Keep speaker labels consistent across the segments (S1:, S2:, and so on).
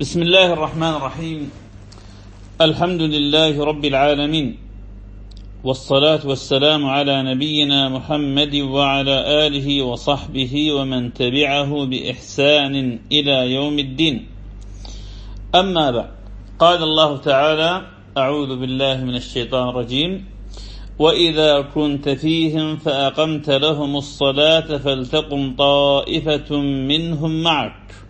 S1: بسم الله الرحمن الرحيم. الحمد لله رب العالمين. والصلاة والسلام على نبينا محمد وعلى آله وصحبه ومن تبعه بإحسان إلى يوم الدين. أما بعد قال الله تعالى أعوذ بالله من الشيطان الرجيم. وإذا كنت فيهم فأقمت لهم الصلاة فلتقم طائفة منهم معك.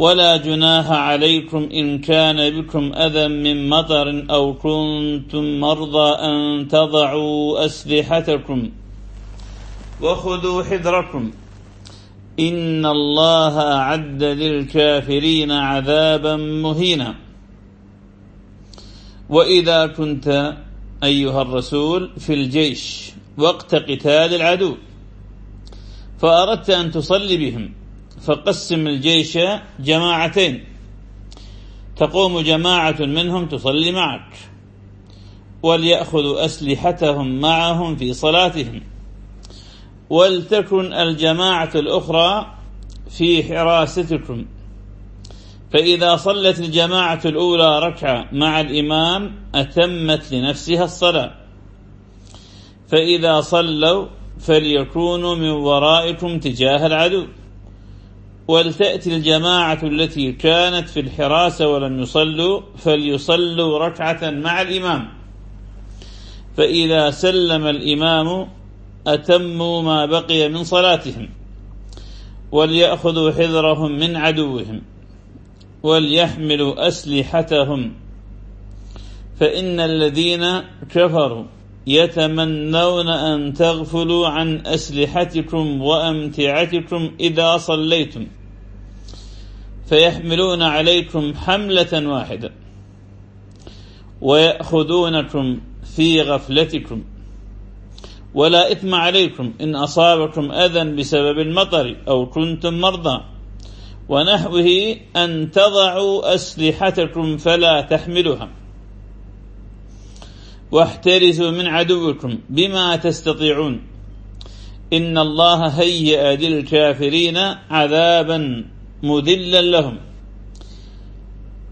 S1: ولا جناح عليكم إن كان بكم أذى من مطر أو كنتم مرضى أن تضعوا أسلحتكم وخذوا حذركم. إن الله أعد للكافرين عذابا مهينا. وإذا كنت أيها الرسول في الجيش وقت قتال العدو فأردت أن تصلي بهم. فقسم الجيش جماعتين. تقوم جماعة منهم تصلي معك وليأخذوا أسلحتهم معهم في صلاتهم. ولتكن الجماعة الأخرى في حراستكم. فإذا صلت الجماعة الأولى ركعة مع الإمام أتمت لنفسها الصلاة. فإذا صلوا فليكونوا من ورائكم تجاه العدو. ولتأتي الجماعة التي كانت في الحراسة ولم يصلوا فليصلوا ركعة مع الإمام. فإذا سلم الإمام أتموا ما بقي من صلاتهم وليأخذوا حذرهم من عدوهم وليحملوا أسلحتهم. فإن الذين كفروا يتمنون أن تغفلوا عن أسلحتكم وأمتعتكم إذا صليتم. فيحملون عليكم حملة واحدة ويأخذونكم في غفلتكم. ولا إثم عليكم إن أصابكم أذى بسبب المطر أو كنتم مرضى. ونحوه أن تضعوا أسلحتكم فلا تحملها واحترزوا من عدوكم بما تستطيعون. إن الله هيئ للكافرين عذابا مذلا لهم.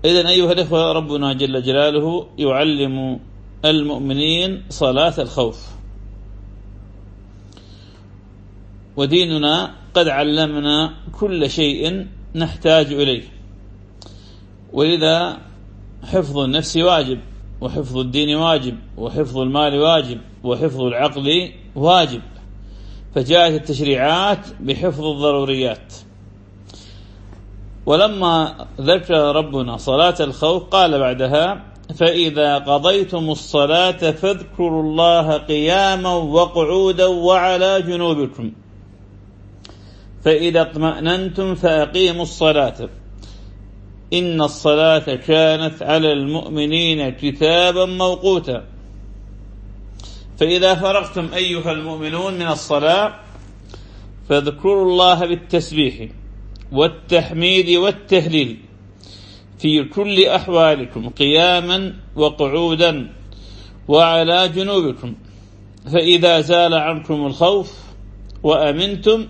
S1: إذن أيها الإخوة ربنا جل جلاله يعلم المؤمنين صلاة الخوف. وديننا قد علمنا كل شيء نحتاج إليه. ولذا حفظ النفس واجب وحفظ الدين واجب وحفظ المال واجب وحفظ العقل واجب. فجاءت التشريعات بحفظ الضروريات. ولما ذكر ربنا صلاة الخوف قال بعدها فإذا قضيتم الصلاة فاذكروا الله قياما وقعودا وعلى جنوبكم. فإذا اطمأننتم فأقيموا الصلاة. إن الصلاة كانت على المؤمنين كتابا موقوتا. فإذا فرغتم أيها المؤمنون من الصلاة فاذكروا الله بالتسبيح. والتحميد والتهليل في كل أحوالكم قياما وقعودا وعلى جنوبكم. فإذا زال عنكم الخوف وأمنتم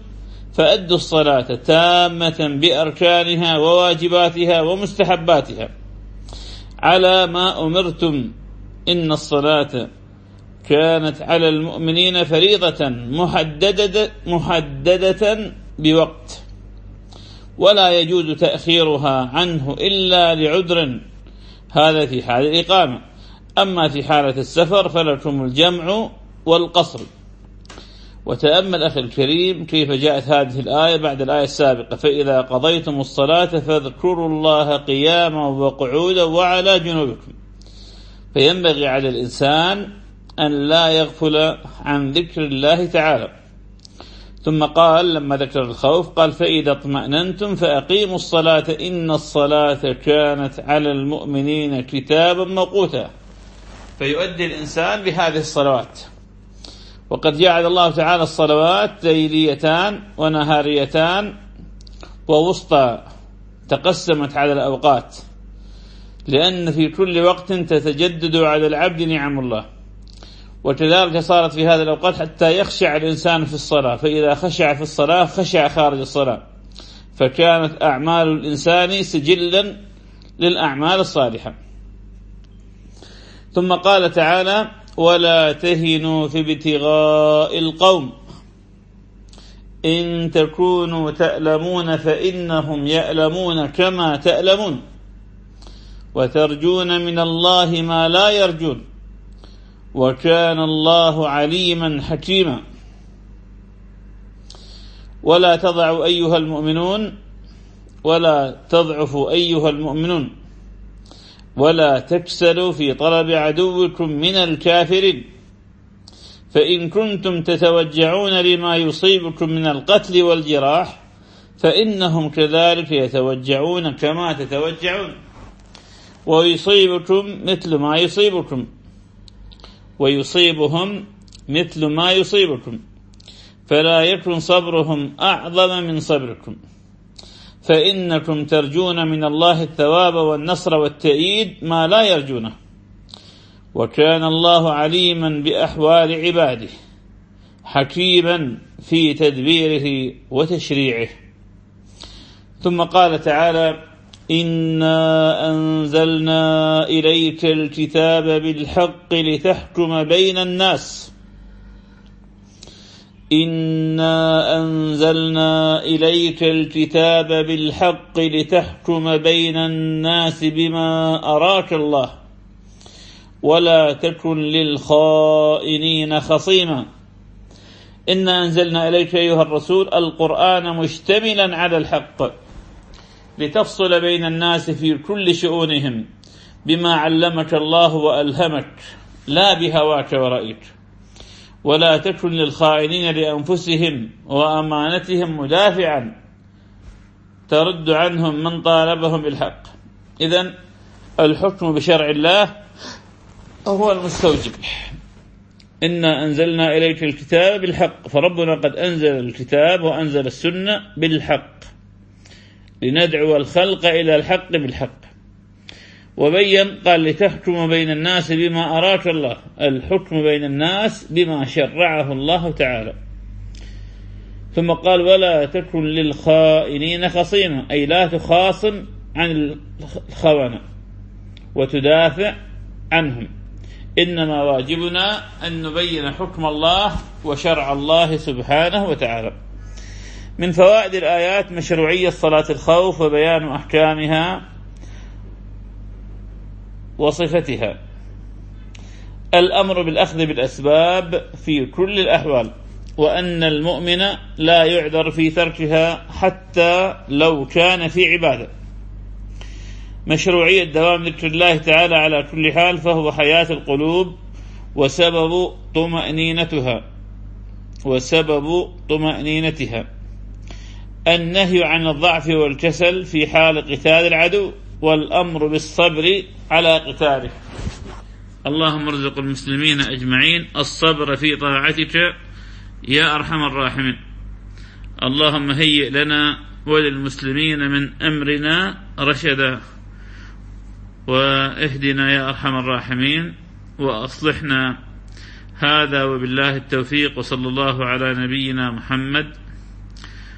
S1: فأدوا الصلاة تامة بأركانها وواجباتها ومستحباتها. على ما أمرتم إن الصلاة كانت على المؤمنين فريضة محددة, محددة بوقت. ولا يجوز تأخيرها عنه إلا لعذر. هذا في حال الإقامة. أما في حالة السفر فلكم الجمع والقصر. وتأمل أخي الكريم كيف جاءت هذه الآية بعد الآية السابقة. فإذا قضيتم الصلاة فاذكروا الله قياما وقعودا وعلى جنوبكم. فينبغي على الإنسان أن لا يغفل عن ذكر الله تعالى. ثم قال لما ذكر الخوف قال فإذا اطمأننتم فأقيموا الصلاة إن الصلاة كانت على المؤمنين كتابا موقوتا. فيؤدي الإنسان بهذه الصلوات. وقد جعل الله تعالى الصلوات ليليتان ونهاريتان ووسطى تقسمت على الأوقات. لأن في كل وقت تتجدد على العبد نعم الله. وكذلك صارت في هذه الأوقات حتى يخشع الإنسان في الصلاة فإذا خشع في الصلاة خشع خارج الصلاة. فكانت أعمال الإنسان سجلا للأعمال الصالحة. ثم قال تعالى ولا تهنوا في ابتغاء القوم. إن تكونوا تألمون فإنهم يألمون كما تألمون. وترجون من الله ما لا يرجون. وكان الله عليما حكيما. ولا تضعوا أيها المؤمنون ولا تضعفوا أيها المؤمنون. ولا تكسلوا في طلب عدوكم من الكافرين. فإن كنتم تتوجعون لما يصيبكم من القتل والجراح فإنهم كذلك يتوجعون كما تتوجعون. ويصيبكم مثل ما يصيبكم. ويصيبهم مثل ما يصيبكم. فلا يكن صبرهم أعظم من صبركم. فإنكم ترجون من الله الثواب والنصر والتأييد ما لا يرجونه. وكان الله عليما بأحوال عباده حكيما في تدبيره وتشريعه. ثم قال تعالى إنا أنزلنا إليك الكتاب بالحق لتحكم بين الناس. إنا أنزلنا إليك الكتاب بالحق لتحكم بين الناس بما أراك الله. ولا تكن للخائنين خصيما. إنا أنزلنا إليك أيها الرسول القرآن مشتملا على الحق. لتفصل بين الناس في كل شؤونهم بما علمك الله وألهمك لا بهواك ورأيك. ولا تكن للخائنين لأنفسهم وأمانتهم مدافعا ترد عنهم من طالبهم بالحق. إذا الحكم بشرع الله هو المستوجب. إنا أنزلنا إليك الكتاب بالحق فربنا قد أنزل الكتاب وأنزل السنة بالحق. لندعو الخلق إلى الحق بالحق. وبين قال لتحكم بين الناس بما أراك الله. الحكم بين الناس بما شرعه الله تعالى. ثم قال ولا تكن للخائنين خصيما. أي لا تخاصم عن الخونة وتدافع عنهم. إنما واجبنا أن نبين حكم الله وشرع الله سبحانه وتعالى. من فوائد الآيات مشروعية صلاة الخوف وبيان أحكامها وصفتها. الأمر بالأخذ بالأسباب في كل الأحوال وأن المؤمن لا يعذر في تركها حتى لو كان في عبادة. مشروعية دوام ذكر الله تعالى على كل حال فهو حياة القلوب وسبب طمأنينتها. وسبب طمأنينتها. النهي عن الضعف والكسل في حال قتال العدو والأمر بالصبر على قتاله. اللهم ارزق المسلمين أجمعين. الصبر في طاعتك يا أرحم الراحمين. اللهم هيئ لنا وللمسلمين من أمرنا رشدا. واهدنا يا أرحم الراحمين. وأصلحنا هذا وبالله التوفيق. وصلى الله على نبينا محمد